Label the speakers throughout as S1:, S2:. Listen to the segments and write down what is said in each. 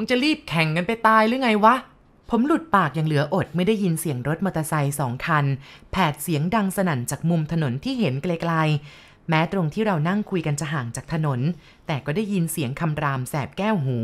S1: มึงจะรีบแข่งกันไปตายหรือไงวะ ผมหลุดปากอย่างเหลืออดไม่ได้ยินเสียงรถมอเตอร์ไซค์สองคัน แผดเสียงดังสนั่นจากมุมถนนที่เห็นไกลๆ แม้ตรงที่เรานั่งคุยกันจะห่างจากถนน แต่ก็ได้ยินเสียงคำรามแสบแก้วหู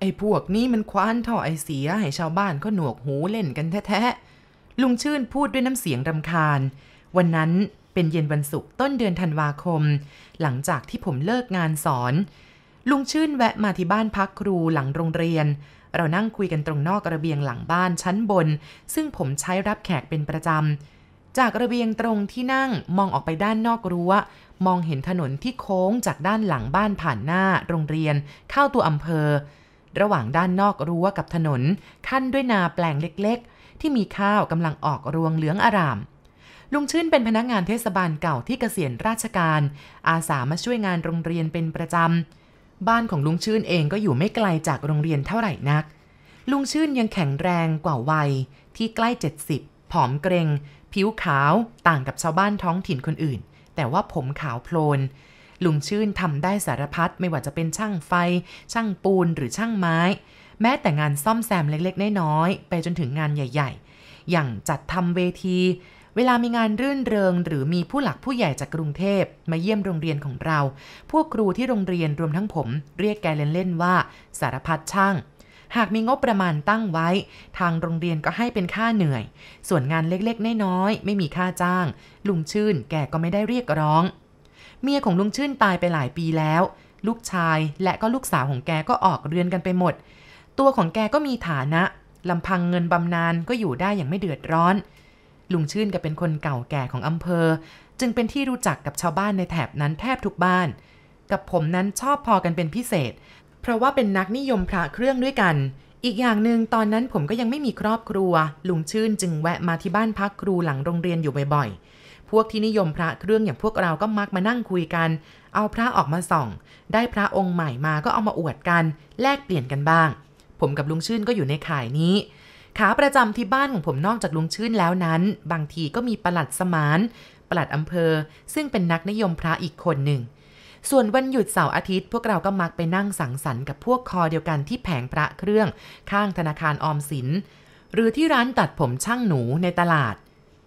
S1: ไอ้พวกนี้มันคว้านท่อไอเสียให้ชาวบ้านก็หนวกหูเล่นกันแท้ๆ ลุงชื่นพูดด้วยน้ำเสียงรำคาญ วันนั้นเป็นเย็นวันศุกร์ต้นเดือนธันวาคม หลังจากที่ผมเลิกงานสอน ลุงชื่นแวะมาที่บ้านพักครูหลังโรงเรียน เรานั่งคุยกันตรงนอกระเบียงหลังบ้านชั้นบน ซึ่งผมใช้รับแขกเป็นประจำ จากระเบียงตรงที่นั่งมองออกไปด้านนอกรั้ว มองเห็นถนนที่โค้งจากด้านหลังบ้านผ่านหน้าโรงเรียน เข้าตัวอำเภอ ระหว่างด้านนอกรั้วกับถนน ขั้นด้วยนาแปลงเล็กๆ ที่มีข้าวกำลังออกรวงเหลืองอารามลุงชื่นเป็นพนักงานเทศบาลเก่าที่เกษียณราชการ อาสามาช่วยงานโรงเรียนเป็นประจำ บ้านของลุงชื่นเองก็อยู่ไม่ไกลจากโรงเรียนเท่าไหร่นัก ลุงชื่นยังแข็งแรงกว่าวัยที่ใกล้ 70 ผอมเกรง ผิวขาวต่างกับชาวบ้านท้องถิ่นคนอื่น แต่ว่าผมขาวโพลน ลุงชื่นทำได้สารพัดไม่ว่าจะเป็นช่างไฟ ช่างปูนหรือช่างไม้ แม้แต่งานซ่อมแซมเล็กๆน้อยๆไปจนถึงงานใหญ่ ๆ อย่างจัดทำเวที เวลามีงานรื่นเริง หรือมีผู้หลักผู้ใหญ่จากกรุงเทพมาเยี่ยมโรงเรียนของเรา พวกครูที่โรงเรียนรวมทั้งผม เรียกแกเล่นๆว่า สารพัดช่าง หากมีงบประมาณตั้งไว้ ทางโรงเรียนก็ให้เป็นค่าเหนื่อย ส่วนงานเล็กๆน้อยๆไม่มีค่าจ้าง ลุงชื่นแกก็ไม่ได้เรียกร้อง เมียของลุงชื่นตายไปหลายปีแล้ว ลูกชายและก็ลูกสาวของแกก็ออกเรือนกันไปหมด ตัวของแกก็มีฐานะลำพังเงินบำนาญก็อยู่ได้อย่างไม่เดือดร้อน ลุงชื่นแกเป็นคนเก่าแก่ของอำเภอ จึงเป็นที่รู้จักกับชาวบ้านในแถบนั้นแทบทุกบ้าน กับผมนั้นชอบพอกันเป็นพิเศษ เพราะว่าเป็นนักนิยมพระเครื่องด้วยกัน อีกอย่างหนึ่งตอนนั้นผมก็ยังไม่มีครอบครัว ลุงชื่นจึงแวะมาที่บ้านพักครูหลังโรงเรียนอยู่บ่อยๆ พวกที่นิยมพระเครื่องอย่างพวกเราก็มักมานั่งคุยกัน เอาพระออกมาส่อง ได้พระองค์ใหม่มาก็เอามาอวดกัน แลกเปลี่ยนกันบ้าง ผมกับลุงชื่นก็อยู่ในข่ายนี้ ขาประจำที่บ้านของผมนอกจากลุงชื่นแล้วนั้น บางทีก็มีประหลัดสมานประหลัดอำเภอ ซึ่งเป็นนักนิยมพระอีกคนหนึ่ง ส่วนวันหยุดเสาร์อาทิตย์ พวกเราก็มักไปนั่งสังสรรค์กับพวกคอเดียวกันที่แผงพระเครื่อง ข้างธนาคารออมสิน หรือที่ร้านตัดผมช่างหนูในตลาด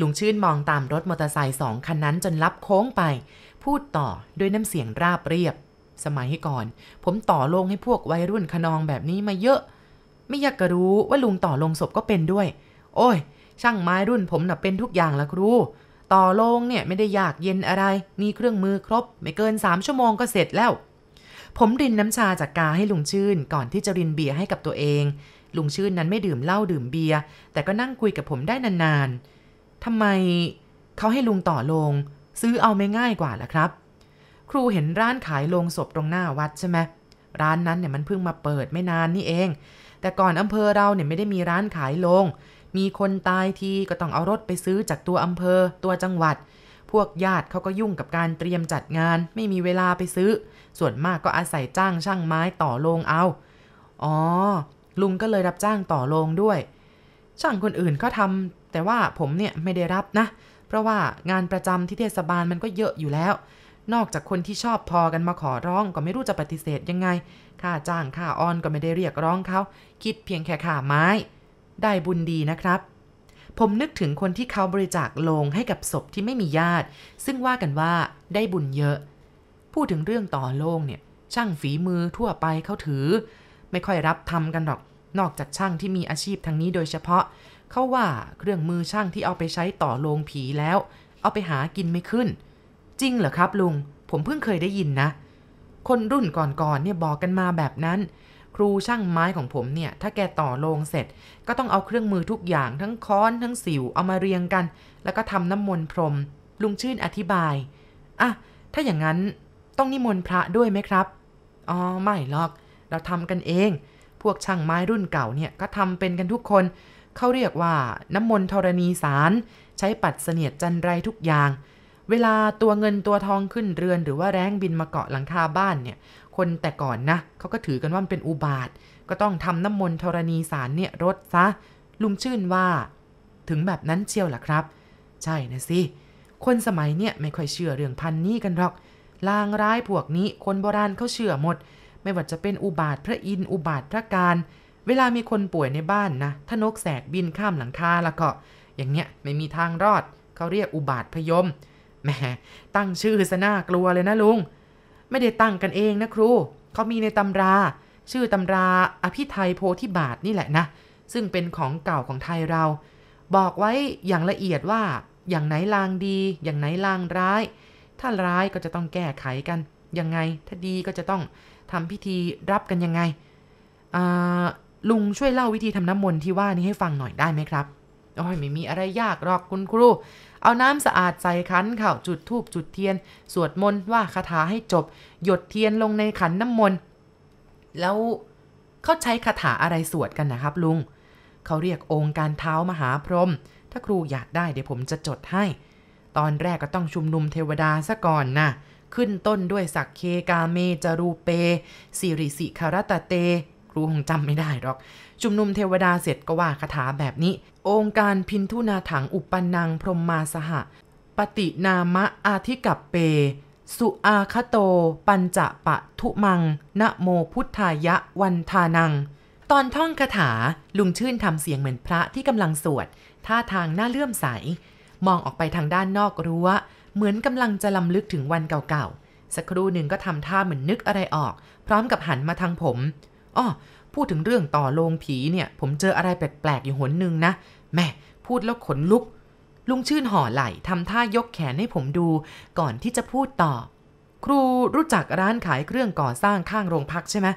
S1: ลุงชื่นมองตามรถมอเตอร์ไซค์สองคันนั้นจนลับโค้งไป พูดต่อด้วยน้ำเสียงราบเรียบ สมัยก่อน ผมต่อลงให้พวกวัยรุ่นขนองแบบนี้มาเยอะ ไม่อยากจะรู้ว่าลุงต่อลงศพก็เป็นด้วย โอ้ย ช่างไม้รุ่นผมน่ะเป็นทุกอย่างละครู ต่อลงเนี่ยไม่ได้ยากเย็นอะไร มีเครื่องมือครบ ไม่เกิน3ชั่วโมงก็เสร็จแล้ว ผมรินน้ำชาจากกาให้ลุงชื่น ก่อนที่จะรินเบียร์ให้กับตัวเอง ลุงชื่นนั้นไม่ดื่มเหล้าดื่มเบียร์แต่ก็นั่งคุยกับผมได้นานๆทำไมเขาให้ลุงต่อลง ซื้อเอาไม่ง่ายกว่าล่ะครับ ครูเห็นร้านขายโลงศพตรงหน้าวัดใช่ไหมร้านนั้นเนี่ยมันเพิ่งมาเปิดไม่นานนี่เอง แต่ก่อนอำเภอเราเนี่ยไม่ได้มีร้านขายโลง มีคนตายทีก็ต้องเอารถไปซื้อจากตัวอำเภอ ตัวจังหวัด พวกญาติเขาก็ยุ่งกับการเตรียมจัดงาน ไม่มีเวลาไปซื้อ ส่วนมากก็อาศัยจ้างช่างไม้ต่อโลงเอา อ๋อ ลุงก็เลยรับจ้างต่อโลงด้วย ช่างคนอื่นเขาทำแต่ว่าผมเนี่ยไม่ได้รับนะ เพราะว่างานประจำที่เทศบาลมันก็เยอะอยู่แล้วนอกจากคนที่ชอบพอกันมาขอร้องก็ไม่รู้จะปฏิเสธยังไง ค่าจ้างค่าอ้อนก็ไม่ได้เรียกร้องเขาคิดเพียงแค่ค่าไม้ ได้บุญดีนะครับ ผมนึกถึงคนที่เขาบริจาคโลงให้กับศพที่ไม่มีญาติ ซึ่งว่ากันว่าได้บุญเยอะ พูดถึงเรื่องต่อโลงเนี่ย ช่างฝีมือทั่วไปเขาถือ ไม่ค่อยรับทำกันหรอก นอกจากช่างที่มีอาชีพทางนี้โดยเฉพาะเขาว่าเครื่องมือช่างที่เอาไปใช้ต่อโลงผีแล้ว เอาไปหากินไม่ขึ้น จริงเหรอครับลุง ผมเพิ่งเคยได้ยินนะ คนรุ่นก่อนๆเนี่ยบอกกันมาแบบนั้น ครูช่างไม้ของผมเนี่ย ถ้าแกต่อโลงเสร็จ ก็ต้องเอาเครื่องมือทุกอย่างทั้งค้อนทั้งสิวเอามาเรียงกัน แล้วก็ทำน้ำมนต์พรม ลุงชื่นอธิบายอะถ้าอย่างนั้นต้องนิมนต์พระด้วยไหมครับอ๋อไม่หรอก เราทำกันเอง พวกช่างไม้รุ่นเก่าเนี่ยก็ทำเป็นกันทุกคนเขาเรียกว่าน้ำมนต์ธรณีสาร ใช้ปัดเสนียดจันไรทุกอย่าง เวลาตัวเงินตัวทองขึ้นเรือนหรือว่าแร้งบินมาเกาะหลังคาบ้านเนี่ย คนแต่ก่อนนะเขาก็ถือกันว่ามันเป็นอุบาท ก็ต้องทำน้ำมนต์ธรณีสารเนี่ยรดซะ ลุงชื่นว่า ถึงแบบนั้นเชียวล่ะครับ ใช่นะสิ คนสมัยเนี่ยไม่ค่อยเชื่อเรื่องพันนี้กันหรอก ลางร้ายพวกนี้คนโบราณเขาเชื่อหมด ไม่ว่าจะเป็นอุบาทพระอินทร์อุบาทพระการ เวลามีคนป่วยในบ้านนะถ้านกแสกบินข้ามหลังคาแล้วก็ อย่างเงี้ยไม่มีทางรอดเขาเรียกอุบาทพยม แหมตั้งชื่อซะน่ากลัวเลยนะลุง ไม่ได้ตั้งกันเองนะครู เขามีในตำรา ชื่อตำราอภิไทยโพธิบาทนี่แหละนะ ซึ่งเป็นของเก่าของไทยเรา บอกไว้อย่างละเอียดว่า อย่างไหนลางดี อย่างไหนลางร้าย ถ้าร้ายก็จะต้องแก้ไขกัน ยังไง ถ้าดีก็จะต้องทำพิธีรับกันยังไงลุงช่วยเล่าวิธีทำน้ำมนต์ที่ว่านี้ให้ฟังหน่อยได้ไหมครับ โอ้ยไม่มีอะไรยากหรอกคุณครู เอาน้ำสะอาดใส่ขันเข้าจุดธูปจุดเทียน สวดมนต์ว่าคาถาให้จบ หยดเทียนลงในขันน้ำมนต์แล้วเขาใช้คาถาอะไรสวดกันนะครับลุง เขาเรียกองค์การเท้ามหาพรหมถ้าครูอยากได้เดี๋ยวผมจะจดให้ ตอนแรกก็ต้องชุมนุมเทวดาซะก่อนนะขึ้นต้นด้วยสักเคกาเมจารูเปสิริสิคารตเต รูคงจำไม่ได้หรอก ชุมนุมเทวดาเสร็จก็ว่าคาถาแบบนี้ องค์การพินทุนาถังอุปนังพรหมมาสหะ ปฏินามะอาทิกับเป สุอาคโต ปัญจะปะทุมัง นะโมพุทธายะวันทานัง ตอนท่องคาถาลุงชื่นทำเสียงเหมือนพระที่กำลังสวด ท่าทางน่าเลื่อมใส มองออกไปทางด้านนอกรั้ว เหมือนกำลังจะลำลึกถึงวันเก่าๆสักครู่หนึ่งก็ทำท่าเหมือนนึกอะไรออก พร้อมกับหันมาทางผม อ้อพูดถึงเรื่องต่อโลงผีเนี่ย ผมเจออะไรแปลกๆอยู่หนหนึ่งนะแม่พูดแล้วขนลุก ลุงชื่นห่อไหล่ทำท่ายกแขนให้ผมดู ก่อนที่จะพูดต่อ ครูรู้จักร้านขายเครื่องก่อสร้างข้างโรงพักใช่ไหม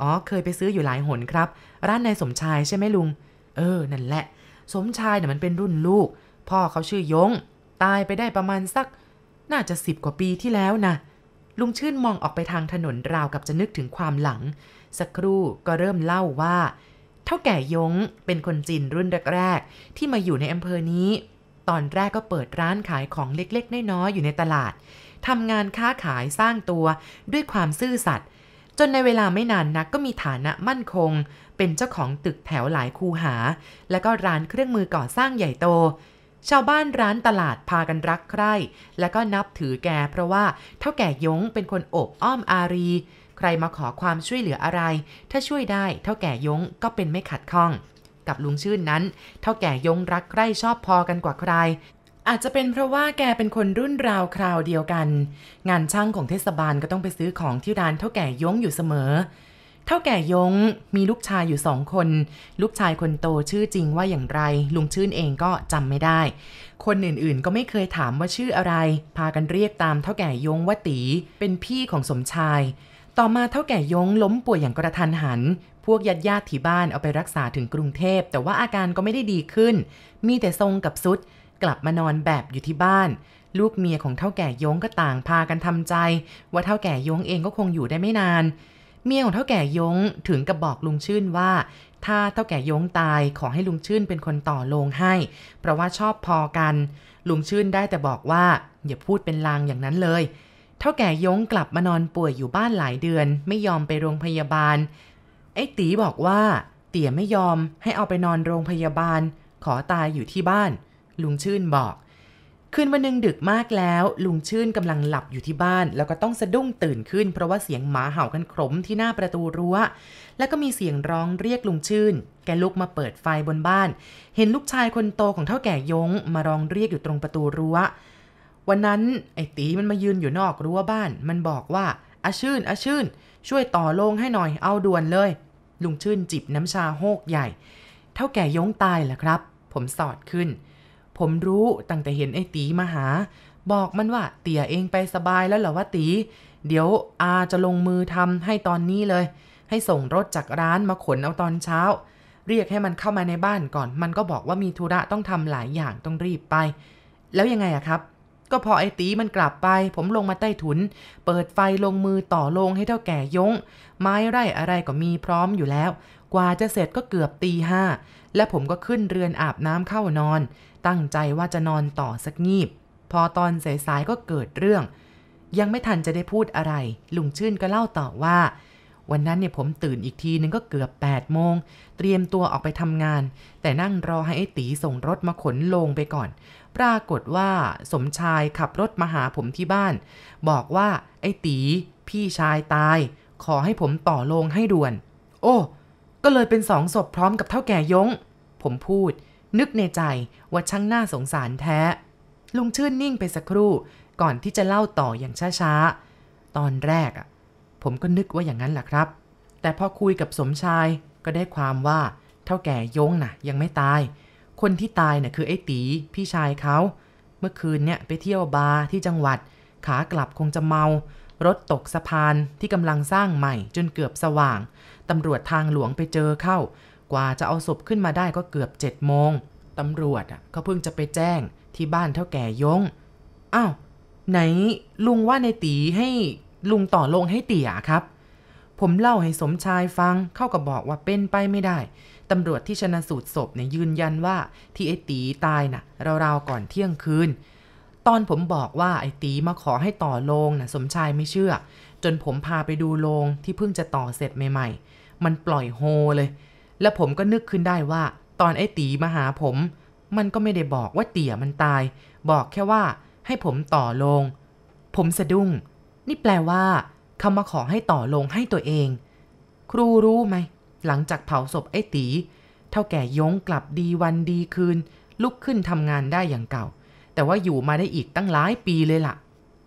S1: อ๋อเคยไปซื้ออยู่หลายหนครับ ร้านนายสมชายใช่ไหมลุง เออ นั่นแหละ สมชายเนี่ยมันเป็นรุ่นลูก พ่อเขาชื่อยง ตายไปได้ประมาณสัก น่าจะสิบกว่าปีที่แล้วนะลุงชื่นมองออกไปทางถนนราวกับจะนึกถึงความหลัง สักครู่ก็เริ่มเล่าว่า เท่าแก่ยงเป็นคนจีนรุ่นแรกๆที่มาอยู่ในอำเภอนี้ ตอนแรกก็เปิดร้านขายของเล็กๆน้อยๆอยู่ในตลาดทำงานค้าขายสร้างตัวด้วยความซื่อสัตย์จนในเวลาไม่นานนักก็มีฐานะมั่นคง เป็นเจ้าของตึกแถวหลายคูหา แล้วก็ร้านเครื่องมือก่อสร้างใหญ่โต ชาวบ้านร้านตลาดพากันรักใคร่ แล้วก็นับถือแกเพราะว่าเท่าแก่ยงเป็นคนอบอ้อมอารี ใครมาขอความช่วยเหลืออะไร ถ้าช่วยได้เท่าแก่ยงก็เป็นไม่ขัดข้อง กับลุงชื่นนั้น เท่าแก่ยงรักใคร่ชอบพอกันกว่าใคร อาจจะเป็นเพราะว่าแกเป็นคนรุ่นราวคราวเดียวกัน งานช่างของเทศบาลก็ต้องไปซื้อของที่ร้านเท่าแก่ยงอยู่เสมอ เท่าแก่ยงมีลูกชายอยู่สองคน ลูกชายคนโตชื่อจริงว่าอย่างไร ลุงชื่นเองก็จำไม่ได้ คนอื่นๆก็ไม่เคยถามว่าชื่ออะไร พากันเรียกตามเท่าแก่ยงว่าตี เป็นพี่ของสมชาย ต่อมาเท่าแก่ยงล้มป่วยอย่างกระทันหัน พวกญาติญาติที่บ้านเอาไปรักษาถึงกรุงเทพ แต่ว่าอาการก็ไม่ได้ดีขึ้น มีแต่ทรงกับซุด กลับมานอนแบบอยู่ที่บ้านลูกเมียของเท่าแก่ยงก็ต่างพากันทำใจ ว่าเท่าแก่ยงเองก็คงอยู่ได้ไม่นาน เมียของเท่าแก่ยงถึงกับบอกลุงชื่นว่า ถ้าเท่าแก่ยงตายขอให้ลุงชื่นเป็นคนต่อโลงให้ เพราะว่าชอบพอกัน ลุงชื่นได้แต่บอกว่าอย่าพูดเป็นลางอย่างนั้นเลย เท่าแก่ยงกลับมานอนป่วยอยู่บ้านหลายเดือน ไม่ยอมไปโรงพยาบาล ไอ้ตีบอกว่า เตี่ยไม่ยอมให้เอาไปนอนโรงพยาบาล ขอตายอยู่ที่บ้าน ลุงชื่นบอก คืนวันหนึ่งดึกมากแล้ว ลุงชื่นกำลังหลับอยู่ที่บ้าน แล้วก็ต้องสะดุ้งตื่นขึ้น เพราะว่าเสียงหมาเห่ากันขมที่หน้าประตูรั้ว แล้วก็มีเสียงร้องเรียกลุงชื่น แกลุกมาเปิดไฟบนบ้าน เห็นลูกชายคนโตของเท่าแก่ยงมาร้องเรียกอยู่ตรงประตูรั้ว วันนั้นไอ้ตีมันมายืนอยู่นอกรั้วบ้าน มันบอกว่าอาชื่นอาชื่น ช่วยต่อโลงให้หน่อยเอาด่วนเลย ลุงชื่นจิบน้ำชาโฮกใหญ่ เท่าแก่ยงตายแหละครับ ผมสอดขึ้น ผมรู้ตั้งแต่เห็นไอ้ตีมาหา บอกมันว่าเตี่ยเองไปสบายแล้วเหรอวะตี เดี๋ยวอาจะลงมือทำให้ตอนนี้เลย ให้ส่งรถจากร้านมาขนเอาตอนเช้า เรียกให้มันเข้ามาในบ้านก่อน มันก็บอกว่ามีธุระต้องทำหลายอย่างต้องรีบไป แล้วยังไงอะครับ ก็พอไอ้ตีมันกลับไป ผมลงมาใต้ถุน เปิดไฟลงมือต่อลงให้เท่าแก่ยง ไม้ไร่อะไรก็มีพร้อมอยู่แล้ว กว่าจะเสร็จก็เกือบตีห้าและผมก็ขึ้นเรือนอาบน้ำเข้านอน ตั้งใจว่าจะนอนต่อสักงีบ พอตอนสายๆก็เกิดเรื่อง ยังไม่ทันจะได้พูดอะไร ลุงชื่นก็เล่าต่อว่า วันนั้นเนี่ยผมตื่นอีกทีนึงก็เกือบ8โมง เตรียมตัวออกไปทำงาน แต่นั่งรอให้ไอ้ตีส่งรถมาขนลงไปก่อน ปรากฏว่าสมชายขับรถมาหาผมที่บ้าน บอกว่าไอ้ตีพี่ชายตาย ขอให้ผมต่อลงให้ด่วน โอ้ ก็เลยเป็นสองศพพร้อมกับเท่าแก่ยง ผมพูด นึกในใจว่าช่างน่าสงสารแท้ ลุงชื่นนิ่งไปสักครู่ ก่อนที่จะเล่าต่ออย่างช้าๆ ตอนแรกอะผมก็นึกว่าอย่างนั้นแหละครับ แต่พอคุยกับสมชายก็ได้ความว่าเท่าแก่ยงน่ะ ยังไม่ตาย คนที่ตายน่ะคือไอ้ตีพี่ชายเขาเมื่อคืนเนี่ยไปเที่ยวบาร์ที่จังหวัด ขากลับคงจะเมา รถตกสะพานที่กำลังสร้างใหม่จนเกือบสว่างตำรวจทางหลวงไปเจอเข้า กว่าจะเอาศพขึ้นมาได้ก็เกือบเจ็ดโมงตำรวจอะก็เพิ่งจะไปแจ้งที่บ้านเท่าแก่ยงอ้าวไหนลุงว่าในตีให้ลุงต่อลงให้เตี่ยครับ ผมเล่าให้สมชายฟังเข้ากับบอกว่าเป็นไปไม่ได้ตำรวจที่ชนะสูตรศพเนี่ยยืนยันว่าที่ไอ้ตีตายน่ะราวๆก่อนเที่ยงคืน ตอนผมบอกว่าไอ้ตีมาขอให้ต่อโลงน่ะสมชายไม่เชื่อ จนผมพาไปดูโลงที่เพิ่งจะต่อเสร็จใหม่ ๆ มันปล่อยโฮเลย แล้วผมก็นึกขึ้นได้ว่า ตอนไอ้ตีมาหาผม มันก็ไม่ได้บอกว่าเตี่ยมันตาย บอกแค่ว่าให้ผมต่อลง ผมสะดุ้ง นี่แปลว่าเขามาขอให้ต่อลงให้ตัวเอง ครูรู้ไหม หลังจากเผาศพไอ้ตี เท่าแก่ยงกลับดีวันดีคืน ลุกขึ้นทำงานได้อย่างเก่า แต่ว่าอยู่มาได้อีกตั้งหลายปีเลยล่ะ